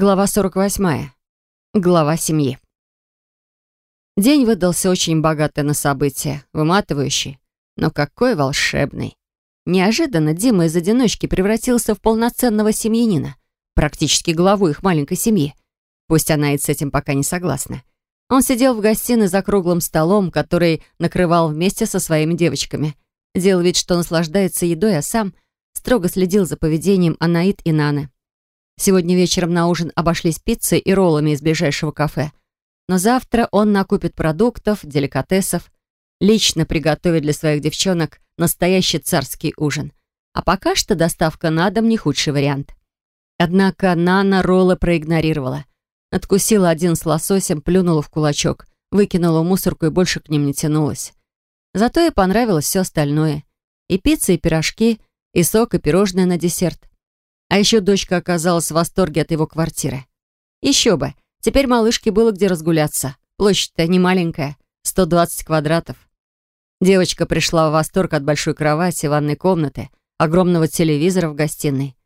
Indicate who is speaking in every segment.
Speaker 1: Глава 48. Глава семьи. День выдался очень богатый на события, выматывающий, но какой волшебный. Неожиданно Дима из одиночки превратился в полноценного семьянина, практически главу их маленькой семьи. Пусть она и с этим пока не согласна. Он сидел в гостиной за круглым столом, который накрывал вместе со своими девочками. Делал вид, что наслаждается едой, а сам строго следил за поведением Анаит и Наны. Сегодня вечером на ужин обошлись пиццей и роллами из ближайшего кафе. Но завтра он накупит продуктов, деликатесов, лично приготовит для своих девчонок настоящий царский ужин. А пока что доставка на дом не худший вариант. Однако Нана роллы проигнорировала. Откусила один с лососем, плюнула в кулачок, выкинула в мусорку и больше к ним не тянулась. Зато ей понравилось все остальное. И пицца, и пирожки, и сок, и пирожное на десерт. А еще дочка оказалась в восторге от его квартиры. Еще бы, теперь малышке было где разгуляться. Площадь-то не маленькая, 120 квадратов. Девочка пришла в восторг от большой кровати, ванной комнаты, огромного телевизора в гостиной.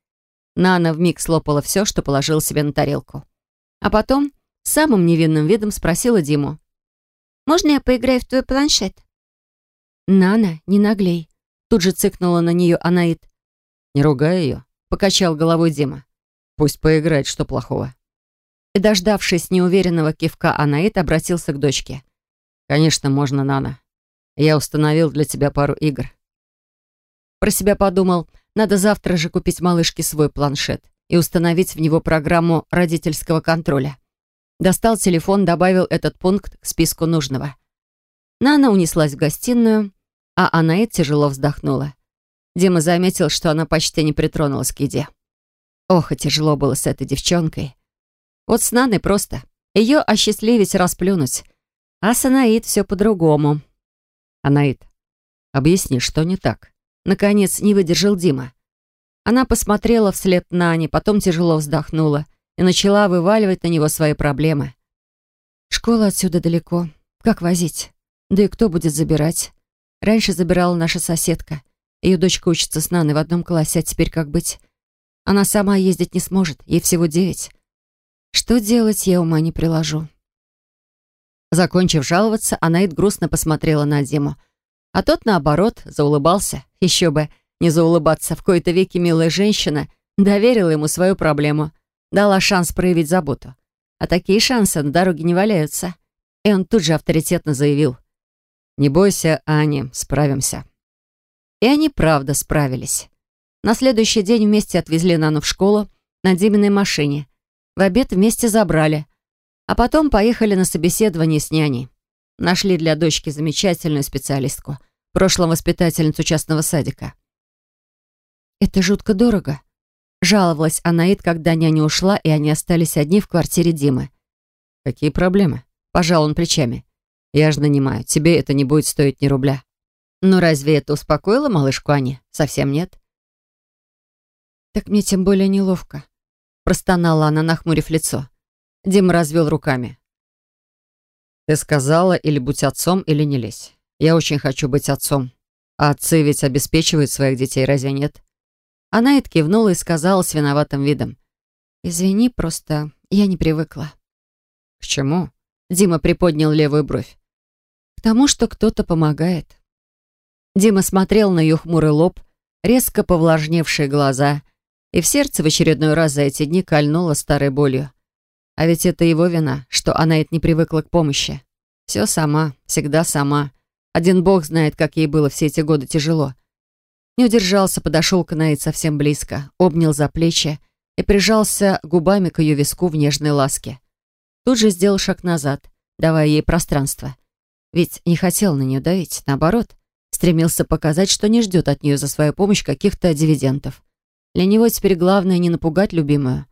Speaker 1: Нана вмиг слопала все, что положила себе на тарелку. А потом самым невинным видом спросила Диму. «Можно я поиграю в твой планшет?» «Нана, не наглей», — тут же цыкнула на нее Анаит.
Speaker 2: «Не ругай ее», покачал головой Дима. Пусть поиграет, что плохого.
Speaker 1: И, дождавшись неуверенного кивка, Анаит обратился к дочке.
Speaker 2: «Конечно, можно, Нана. Я установил для тебя пару игр».
Speaker 1: Про себя подумал, надо завтра же купить малышке свой планшет и установить в него программу родительского контроля. Достал телефон, добавил этот пункт к списку нужного. Нана унеслась в гостиную, а Анаит тяжело вздохнула. Дима заметил, что она почти не притронулась к еде. Ох, и тяжело было с этой девчонкой. Вот с Наной просто. Ее осчастливить, расплюнуть. А с Анаид все по-другому.
Speaker 2: Анаид, объясни, что не так?
Speaker 1: Наконец, не выдержал Дима. Она посмотрела вслед Нане, потом тяжело вздохнула и начала вываливать на него свои проблемы. «Школа отсюда далеко. Как возить? Да и кто будет забирать? Раньше забирала наша соседка. Ее дочка учится с Наной в одном классе, а теперь как быть? Она сама ездить не сможет, ей всего девять. Что делать, я ума не приложу. Закончив жаловаться, Анаид грустно посмотрела на Диму. А тот, наоборот, заулыбался. Еще бы, не заулыбаться. В кои-то веки милая женщина доверила ему свою проблему. Дала шанс проявить заботу. А такие шансы на дороге не валяются. И он тут же авторитетно заявил.
Speaker 2: «Не бойся, Ани, справимся».
Speaker 1: И они правда справились. На следующий день вместе отвезли Нану в школу на Диминой машине. В обед вместе забрали. А потом поехали на собеседование с няней. Нашли для дочки замечательную специалистку, в прошлом воспитательницу частного садика. «Это жутко дорого», — жаловалась Анаид, когда няня ушла, и они остались одни в квартире Димы.
Speaker 2: «Какие проблемы?» — пожал он плечами. «Я же нанимаю. Тебе это не будет стоить ни рубля».
Speaker 1: Но разве это успокоило малышку Ани? Совсем нет. «Так мне тем более неловко», — простонала она, нахмурив лицо. Дима развел руками.
Speaker 2: «Ты сказала, или будь отцом, или не лезь. Я очень хочу быть отцом. А отцы ведь обеспечивают своих детей, разве нет?»
Speaker 1: Она и кивнула и сказала с виноватым видом. «Извини, просто я не привыкла».
Speaker 2: «К чему?»
Speaker 1: Дима приподнял левую бровь. «К тому, что кто-то помогает». Дима смотрел на ее хмурый лоб, резко повлажневшие глаза, и в сердце в очередной раз за эти дни кольнуло старой болью. А ведь это его вина, что она это не привыкла к помощи. Все сама, всегда сама. Один бог знает, как ей было все эти годы тяжело. Не удержался, подошел к Наид совсем близко, обнял за плечи и прижался губами к ее виску в нежной ласке. Тут же сделал шаг назад, давая ей пространство. Ведь не хотел на нее давить, наоборот — Стремился показать, что не ждет от нее за свою помощь каких-то дивидендов. Для него теперь главное не напугать любимую.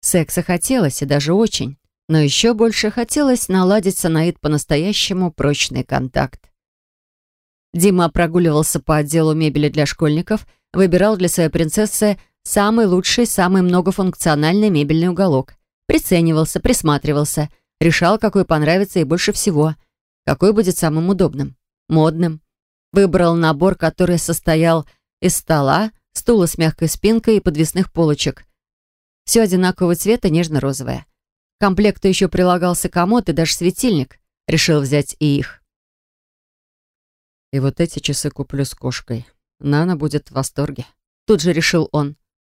Speaker 1: Секса хотелось, и даже очень. Но еще больше хотелось наладить с Анаид по-настоящему прочный контакт. Дима прогуливался по отделу мебели для школьников, выбирал для своей принцессы самый лучший, самый многофункциональный мебельный уголок. Приценивался, присматривался, решал, какой понравится ей больше всего, какой будет самым удобным, модным, Выбрал набор, который состоял из стола, стула с мягкой спинкой и подвесных полочек. Все одинакового цвета, нежно-розовое. К комплекту еще прилагался комод и даже светильник. Решил взять и их.
Speaker 2: И вот эти часы куплю с кошкой. Нана будет в восторге.
Speaker 1: Тут же решил он.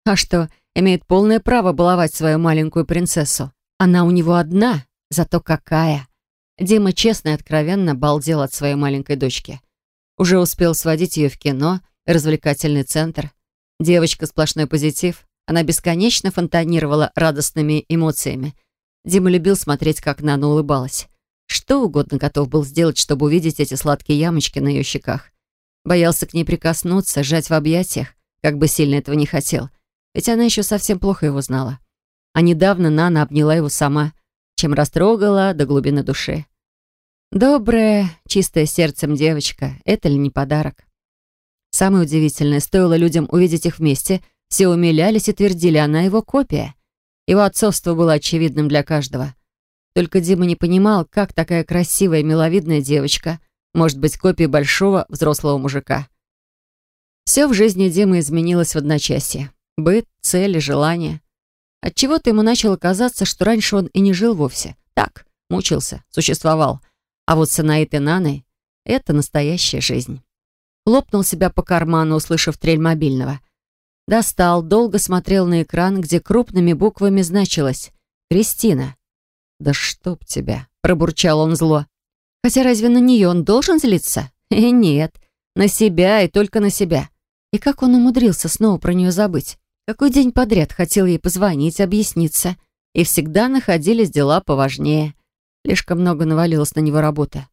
Speaker 1: А что, имеет полное право баловать свою маленькую принцессу. Она у него одна, зато какая. Дима честно и откровенно балдел от своей маленькой дочки. Уже успел сводить ее в кино, развлекательный центр. Девочка сплошной позитив. Она бесконечно фонтанировала радостными эмоциями. Дима любил смотреть, как Нана улыбалась. Что угодно готов был сделать, чтобы увидеть эти сладкие ямочки на ее щеках. Боялся к ней прикоснуться, сжать в объятиях, как бы сильно этого не хотел. Ведь она еще совсем плохо его знала. А недавно Нана обняла его сама, чем растрогала до глубины души. Добрая, чистая сердцем девочка — это ли не подарок? Самое удивительное, стоило людям увидеть их вместе, все умилялись и твердили, она его копия. Его отцовство было очевидным для каждого. Только Дима не понимал, как такая красивая, миловидная девочка может быть копией большого взрослого мужика. Все в жизни Димы изменилось в одночасье. Быт, цели, желания. Отчего-то ему начало казаться, что раньше он и не жил вовсе. Так, мучился, существовал. А вот с Анаит и Наной — это настоящая жизнь. Лопнул себя по карману, услышав трель мобильного. Достал, долго смотрел на экран, где крупными буквами значилось «Кристина». «Да чтоб тебя!» — пробурчал он зло. Хотя разве на нее он должен злиться? И нет, на себя и только на себя. И как он умудрился снова про нее забыть? Какой день подряд хотел ей позвонить, объясниться. И всегда находились дела поважнее. Слишком много навалилось на него работы.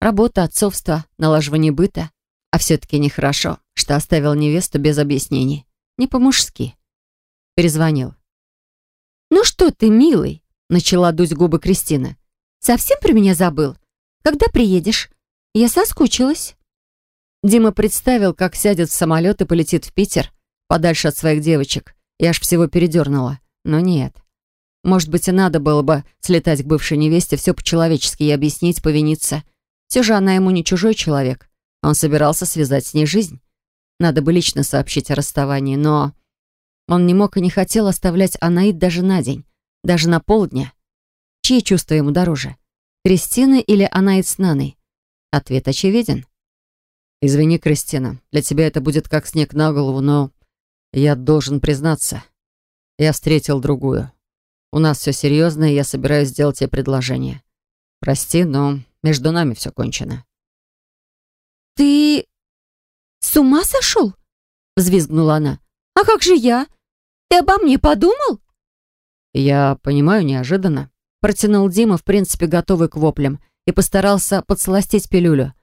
Speaker 1: Работа, отцовство, налаживание быта. А все-таки нехорошо, что оставил невесту без объяснений. Не по-мужски. Перезвонил. «Ну что ты, милый?» Начала дуть губы Кристина. «Совсем про меня забыл? Когда приедешь? Я соскучилась». Дима представил, как сядет в самолет и полетит в Питер, подальше от своих девочек, и аж всего передернуло. Но нет. Может быть, и надо было бы слетать к бывшей невесте, все по-человечески и объяснить, повиниться. Все же она ему не чужой человек. Он собирался связать с ней жизнь. Надо бы лично сообщить о расставании, но... Он не мог и не хотел оставлять Анаид даже на день даже на полдня. Чьи чувства ему дороже? Кристины или Анаид с Наной? Ответ очевиден.
Speaker 2: «Извини, Кристина, для тебя это будет как снег на голову, но я должен признаться. Я встретил другую. У нас все серьезно, и я собираюсь сделать тебе предложение. Прости, но между нами все кончено».
Speaker 3: «Ты с ума сошел?» — взвизгнула она. «А как же я? Ты обо мне подумал?»
Speaker 2: «Я понимаю, неожиданно», — протянул Дима, в принципе, готовый к воплям, и постарался подсластить пилюлю.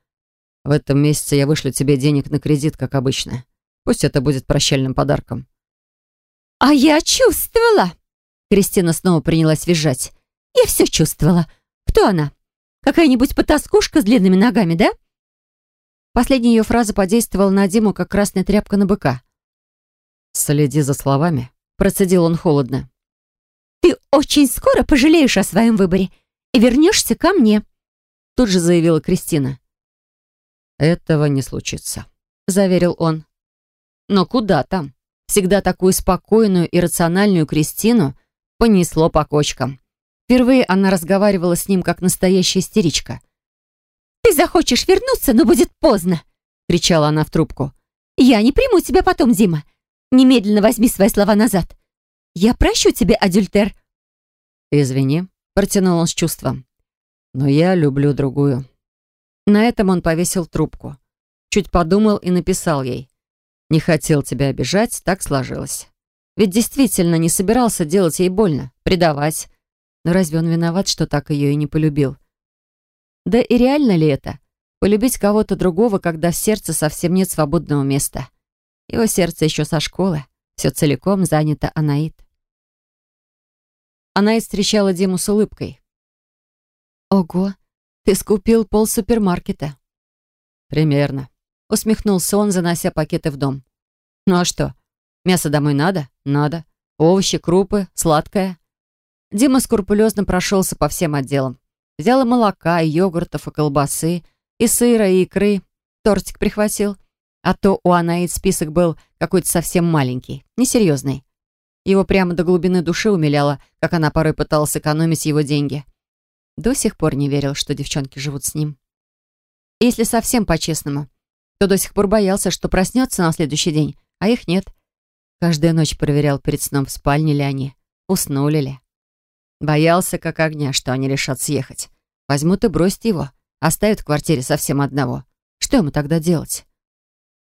Speaker 2: «В этом месяце я вышлю тебе денег на кредит, как обычно. Пусть это будет прощальным подарком».
Speaker 3: «А я чувствовала!» Кристина снова принялась визжать. «Я все чувствовала. Кто она? Какая-нибудь потаскушка с длинными ногами, да?»
Speaker 1: Последняя ее фраза подействовала на Диму, как красная тряпка на быка.
Speaker 2: «Следи за словами», —
Speaker 1: процедил он холодно.
Speaker 3: Ты очень скоро пожалеешь о своем выборе и вернешься ко мне»,
Speaker 1: тут же заявила Кристина.
Speaker 2: «Этого не случится», —
Speaker 1: заверил он. Но куда там? Всегда такую спокойную и рациональную Кристину понесло по кочкам. Впервые она разговаривала с ним как настоящая истеричка.
Speaker 3: «Ты захочешь вернуться, но будет поздно!» — кричала она в трубку. «Я не приму тебя потом, Дима. Немедленно возьми свои слова назад. Я прощу тебе, Адюльтер».
Speaker 2: «Извини», — протянул он с чувством. «Но я люблю другую».
Speaker 1: На этом он повесил трубку. Чуть подумал и написал ей. «Не хотел тебя обижать, так сложилось». Ведь действительно не собирался делать ей больно, предавать. Но разве он виноват, что так ее и не полюбил? Да и реально ли это? Полюбить кого-то другого, когда в сердце совсем нет свободного места? Его сердце еще со школы. Все целиком занято Анаит. Анаит встречала Диму с улыбкой. «Ого, ты скупил пол супермаркета».
Speaker 2: «Примерно», —
Speaker 1: усмехнулся он, занося пакеты в дом. «Ну а что, мясо домой надо? Надо. Овощи, крупы, сладкое». Дима скрупулезно прошелся по всем отделам. Взял и молока, и йогуртов, и колбасы, и сыра, и икры. Тортик прихватил — а то у Анаид список был какой-то совсем маленький, несерьезный. Его прямо до глубины души умиляло, как она порой пыталась экономить его деньги. До сих пор не верил, что девчонки живут с ним. Если совсем по-честному, то до сих пор боялся, что проснется на следующий день, а их нет. Каждую ночь проверял перед сном, в спальне ли они, уснули ли. Боялся, как огня, что они решат съехать. Возьмут и бросят его, оставят в квартире совсем одного. Что ему тогда делать?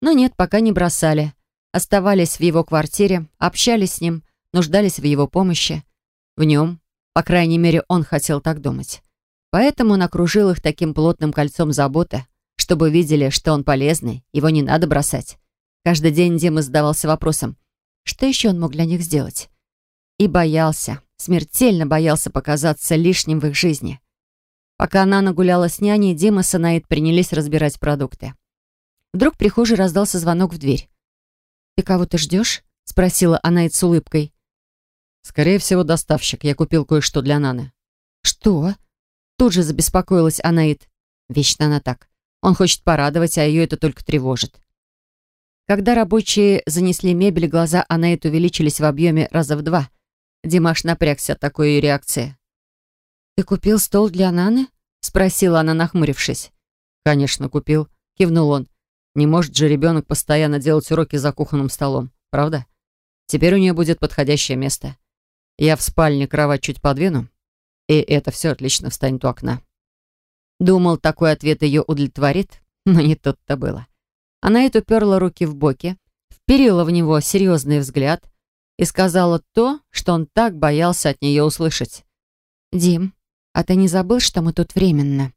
Speaker 1: Но нет, пока не бросали. Оставались в его квартире, общались с ним, нуждались в его помощи. В нем, по крайней мере, он хотел так думать. Поэтому он окружил их таким плотным кольцом заботы, чтобы видели, что он полезный, его не надо бросать. Каждый день Дима задавался вопросом, что еще он мог для них сделать? И боялся, смертельно боялся показаться лишним в их жизни. Пока она нагуляла с няней, Дима и Санаид принялись разбирать продукты. Вдруг в прихожей раздался звонок в дверь. «Ты кого-то ждешь?» — спросила Анаид с улыбкой.
Speaker 2: «Скорее всего, доставщик. Я купил кое-что для Наны».
Speaker 1: «Что?» Тут же забеспокоилась Анаид. Вечно она так. Он хочет порадовать, а ее это только тревожит. Когда рабочие занесли мебель, глаза Анаид увеличились в объеме раза в два. Димаш напрягся от такой ее реакции. «Ты купил стол для Наны?» — спросила она, нахмурившись.
Speaker 2: «Конечно, купил», — кивнул он. «Не может же ребенок постоянно делать уроки за кухонным столом, правда? Теперь у нее будет подходящее место. Я в спальне кровать чуть подвину, и это все отлично встанет у окна.
Speaker 1: Думал, такой ответ ее удовлетворит, но не тут-то было. Она это уперла руки в боки, вперила в него серьезный взгляд и сказала то, что он так боялся от нее услышать. «Дим, а ты не забыл, что мы тут временно?»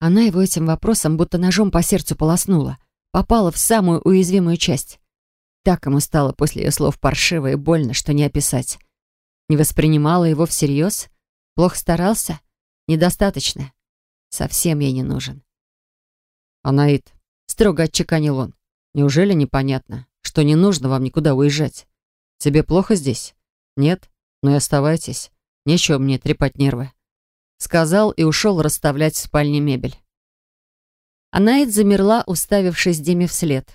Speaker 1: Она его этим вопросом будто ножом по сердцу полоснула, попала в самую уязвимую часть. Так ему стало после ее слов паршиво и больно, что не описать. Не воспринимала его всерьез, Плохо старался? Недостаточно. Совсем ей не нужен.
Speaker 2: Анаит, строго отчеканил он. Неужели непонятно, что не нужно вам никуда уезжать? Тебе плохо здесь? Нет? Ну и оставайтесь. Нечего мне трепать нервы. Сказал и ушел расставлять в спальне мебель.
Speaker 1: Анаит замерла, уставившись Диме вслед.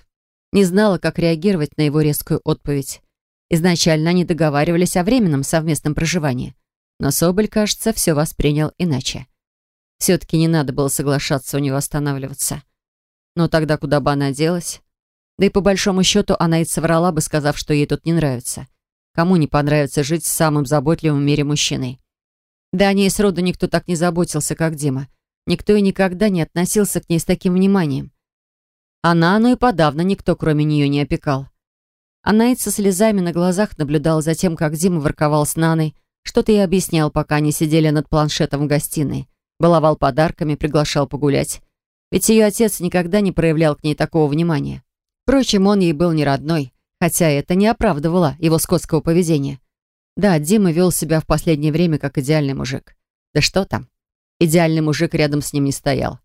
Speaker 1: Не знала, как реагировать на его резкую отповедь. Изначально они договаривались о временном совместном проживании. Но Соболь, кажется, все воспринял иначе. Все-таки не надо было соглашаться у него останавливаться. Но тогда куда бы она делась? Да и по большому счету она и соврала бы, сказав, что ей тут не нравится. Кому не понравится жить с самым заботливым в мире мужчиной? Да о ней сроду никто так не заботился, как Дима. Никто и никогда не относился к ней с таким вниманием. Она, ну и подавно никто, кроме нее, не опекал. Анаид со слезами на глазах наблюдал за тем, как Дима ворковал с Наной, что-то я объяснял, пока они сидели над планшетом в гостиной. Баловал подарками, приглашал погулять. Ведь ее отец никогда не проявлял к ней такого внимания. Впрочем, он ей был не родной, хотя это не оправдывало его скотского поведения. Да, Дима вел себя в последнее время как идеальный мужик. Да что там? Идеальный мужик рядом с ним не стоял.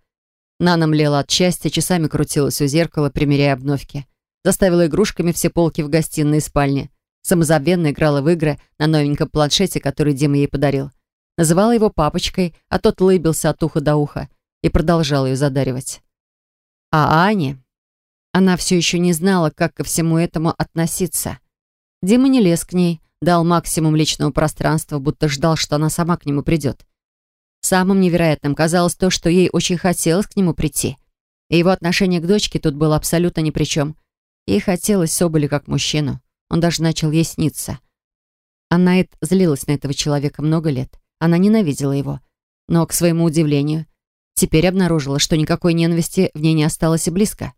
Speaker 1: Нана млела от счастья, часами крутилась у зеркала, примеряя обновки. Заставила игрушками все полки в гостиной и спальне. Самозабвенно играла в игры на новеньком планшете, который Дима ей подарил. Называла его папочкой, а тот лыбился от уха до уха и продолжал ее задаривать. А Аня... Она все еще не знала, как ко всему этому относиться. Дима не лез к ней, дал максимум личного пространства, будто ждал, что она сама к нему придет. Самым невероятным казалось то, что ей очень хотелось к нему прийти. И его отношение к дочке тут было абсолютно ни при чем. Ей хотелось Соболя как мужчину. Он даже начал ей сниться. Аннайт злилась на этого человека много лет. Она ненавидела его. Но, к своему удивлению, теперь обнаружила, что никакой ненависти в ней не осталось и близко.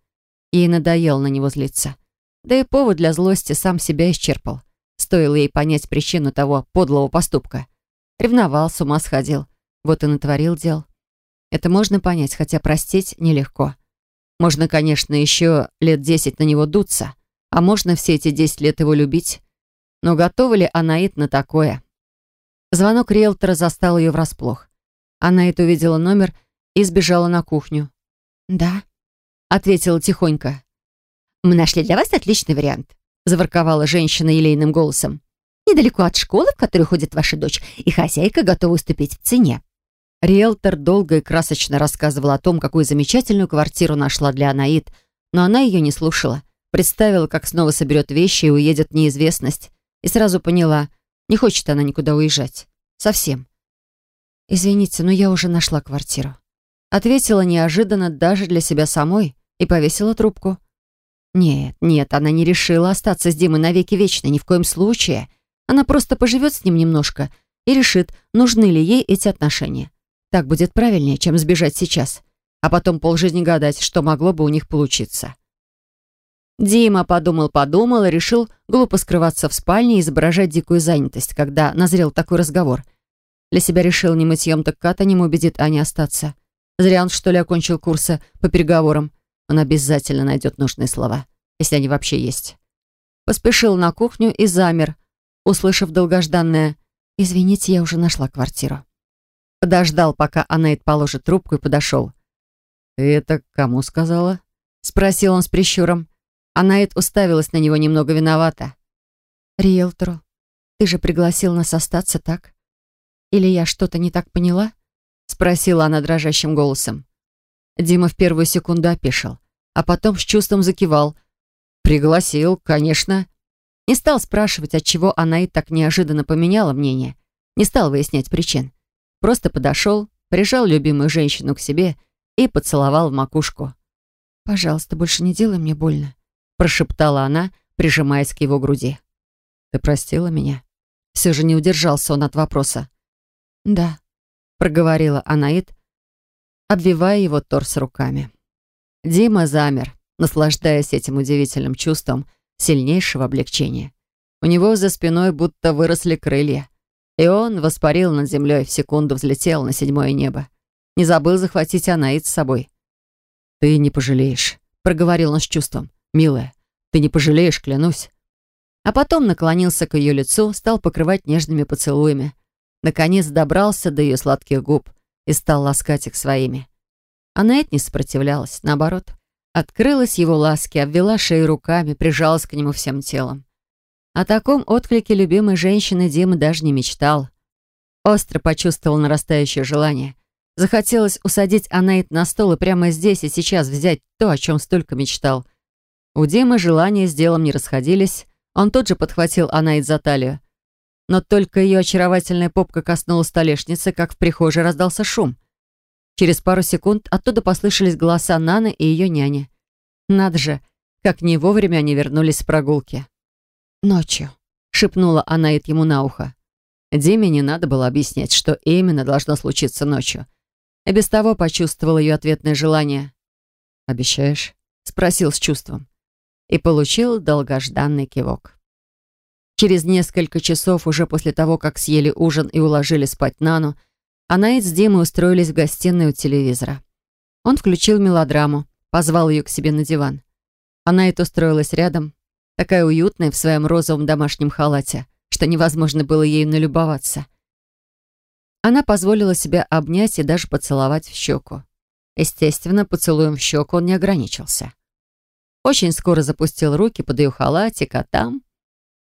Speaker 1: Ей надоело на него злиться. Да и повод для злости сам себя исчерпал. Стоило ей понять причину того подлого поступка. Ревновал, с ума сходил. Вот и натворил дел. Это можно понять, хотя простить нелегко. Можно, конечно, еще лет десять на него дуться, а можно все эти десять лет его любить? Но готова ли Анаит на такое? Звонок риэлтора застал ее врасплох. Анаит увидела номер и сбежала на кухню. «Да», — ответила тихонько. «Мы нашли для вас отличный вариант», — заворковала женщина елейным голосом. «Недалеко от школы, в которую ходит ваша дочь, и хозяйка готова уступить в цене». Риэлтор долго и красочно рассказывал о том, какую замечательную квартиру нашла для Анаит, но она ее не слушала. Представила, как снова соберет вещи и уедет в неизвестность. и сразу поняла, не хочет она никуда уезжать. Совсем. «Извините, но я уже нашла квартиру». Ответила неожиданно даже для себя самой и повесила трубку. Нет, нет, она не решила остаться с Димой навеки вечно, ни в коем случае. Она просто поживет с ним немножко и решит, нужны ли ей эти отношения. Так будет правильнее, чем сбежать сейчас, а потом полжизни гадать, что могло бы у них получиться. Дима подумал-подумал и решил глупо скрываться в спальне и изображать дикую занятость, когда назрел такой разговор. Для себя решил не мытьем, так катанем убедит Ане остаться. Зря он, что ли, окончил курсы по переговорам. Он обязательно найдет нужные слова, если они вообще есть. Поспешил на кухню и замер, услышав долгожданное «Извините, я уже нашла квартиру». Подождал, пока Анаит положит трубку и подошел.
Speaker 2: «Ты это кому сказала?»
Speaker 1: Спросил он с прищуром. Анаит уставилась на него немного виновата. «Риэлтору, ты же пригласил нас остаться, так? Или я что-то не так поняла?» Спросила она дрожащим голосом. Дима в первую секунду опешил, а потом с чувством закивал. «Пригласил, конечно». Не стал спрашивать, отчего она и так неожиданно поменяла мнение. Не стал выяснять причин. Просто подошел, прижал любимую женщину к себе и поцеловал в макушку. «Пожалуйста, больше не делай мне больно», прошептала она, прижимаясь к его груди.
Speaker 2: «Ты простила меня?» Все же не удержался он от вопроса.
Speaker 1: «Да», — проговорила Анаит, обвивая его торс руками. Дима замер, наслаждаясь этим удивительным чувством сильнейшего облегчения. У него за спиной будто выросли крылья, и он воспарил над землей, в секунду взлетел на седьмое небо. Не забыл захватить Анаит с собой.
Speaker 2: «Ты не пожалеешь», — проговорил он с чувством. «Милая, ты не пожалеешь, клянусь».
Speaker 1: А потом наклонился к ее лицу, стал покрывать нежными поцелуями. Наконец добрался до ее сладких губ — и стал ласкать их своими. Она это не сопротивлялась, наоборот. Открылась его ласки, обвела шею руками, прижалась к нему всем телом. О таком отклике любимой женщины Дима даже не мечтал. Остро почувствовал нарастающее желание. Захотелось усадить Анаит на стол и прямо здесь и сейчас взять то, о чем столько мечтал. У Димы желания с делом не расходились. Он тут же подхватил Анаит за талию. Но только ее очаровательная попка коснулась столешницы, как в прихожей раздался шум. Через пару секунд оттуда послышались голоса Наны и ее няни. Надо же, как не вовремя они вернулись с прогулки. «Ночью», — шепнула Анаит ему на ухо. Диме не надо было объяснять, что именно должно случиться ночью. И без того почувствовал ее ответное желание.
Speaker 2: «Обещаешь?»
Speaker 1: — спросил с чувством. И получил долгожданный кивок. Через несколько часов, уже после того, как съели ужин и уложили спать Нану, Анаит с Димой устроились в гостиной у телевизора. Он включил мелодраму, позвал ее к себе на диван. Анаит устроилась рядом, такая уютная в своем розовом домашнем халате, что невозможно было ею налюбоваться. Она позволила себя обнять и даже поцеловать в щеку. Естественно, поцелуем в щеку он не ограничился. Очень скоро запустил руки под ее халатик, а там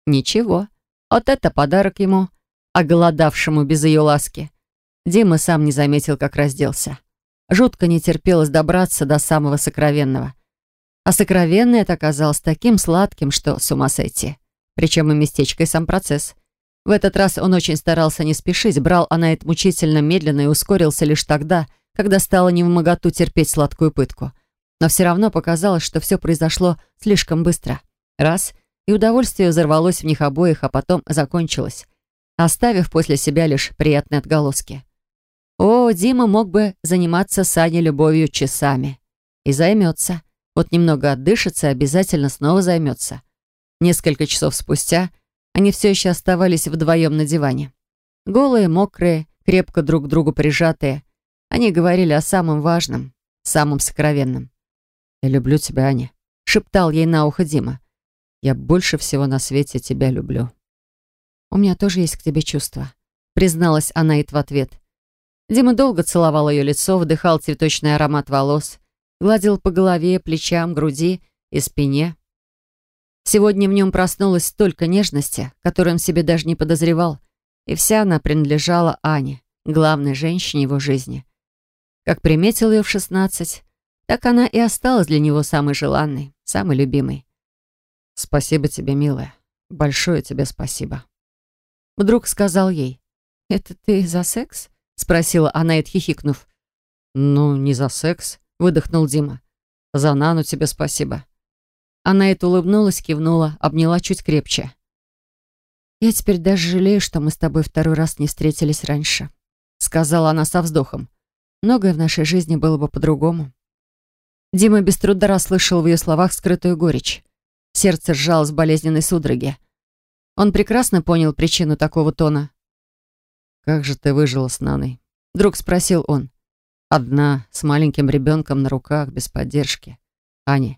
Speaker 1: Ничего. Вот это подарок ему, оголодавшему без ее ласки. Дима сам не заметил, как разделся. Жутко не терпелось добраться до самого сокровенного. А сокровенное это оказалось таким сладким, что с ума сойти. Причем и местечко, и сам процесс. В этот раз он очень старался не спешить, брал она это мучительно медленно и ускорился лишь тогда, когда стало невмоготу терпеть сладкую пытку. Но все равно показалось, что все произошло слишком быстро. Раз — и удовольствие взорвалось в них обоих, а потом закончилось, оставив после себя лишь приятные отголоски. О, Дима мог бы заниматься с Аней любовью часами. И займется. Вот немного отдышится обязательно снова займется. Несколько часов спустя они все еще оставались вдвоем на диване. Голые, мокрые, крепко друг к другу прижатые. Они говорили о самом важном, самом сокровенном.
Speaker 2: «Я люблю тебя, Аня», — шептал ей на ухо Дима. Я больше всего на свете тебя люблю».
Speaker 1: «У меня тоже есть к тебе чувства», — призналась Анаит в ответ. Дима долго целовал ее лицо, вдыхал цветочный аромат волос, гладил по голове, плечам, груди и спине. Сегодня в нем проснулось столько нежности, которой он себе даже не подозревал, и вся она принадлежала Ане, главной женщине его жизни. Как приметил ее в шестнадцать, так она и осталась для него самой желанной, самой любимой.
Speaker 2: «Спасибо тебе, милая. Большое тебе спасибо.
Speaker 1: Вдруг сказал ей. «Это ты за секс?» Спросила она, хихикнув.
Speaker 2: «Ну, не за секс», — выдохнул Дима. «За Нану тебе спасибо».
Speaker 1: Она это улыбнулась, кивнула, обняла чуть крепче. «Я теперь даже жалею, что мы с тобой второй раз не встретились раньше», сказала она со вздохом. «Многое в нашей жизни было бы по-другому». Дима без труда расслышал в ее словах скрытую горечь. Сердце сжалось в болезненной судороге. Он прекрасно понял причину такого тона.
Speaker 2: «Как же ты выжила с Наной?»
Speaker 1: Вдруг спросил он.
Speaker 2: «Одна, с маленьким ребенком на руках, без поддержки. Аня,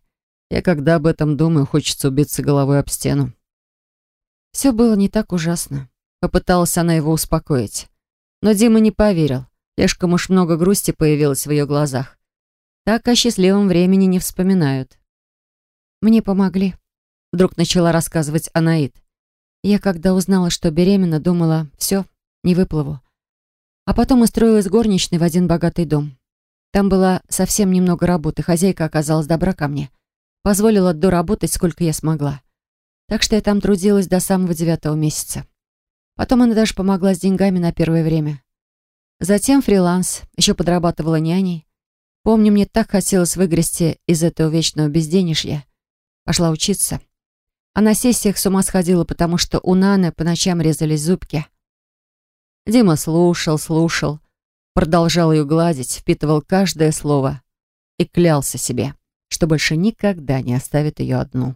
Speaker 2: я когда об этом думаю, хочется убиться головой об стену».
Speaker 1: Все было не так ужасно. Попыталась она его успокоить. Но Дима не поверил. Слишком уж много грусти появилось в ее глазах. Так о счастливом времени не вспоминают. «Мне помогли», — вдруг начала рассказывать Анаит. «Я, когда узнала, что беременна, думала, все, не выплыву. А потом устроилась горничной в один богатый дом. Там было совсем немного работы, хозяйка оказалась добра ко мне. Позволила доработать, сколько я смогла. Так что я там трудилась до самого девятого месяца. Потом она даже помогла с деньгами на первое время. Затем фриланс, еще подрабатывала няней. Помню, мне так хотелось выгрести из этого вечного безденежья. Пошла учиться. А на сессиях с ума сходила, потому что у Наны по ночам резались зубки. Дима слушал, слушал, продолжал ее гладить, впитывал каждое слово и клялся себе, что больше никогда не оставит ее одну.